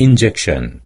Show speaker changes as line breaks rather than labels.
injection.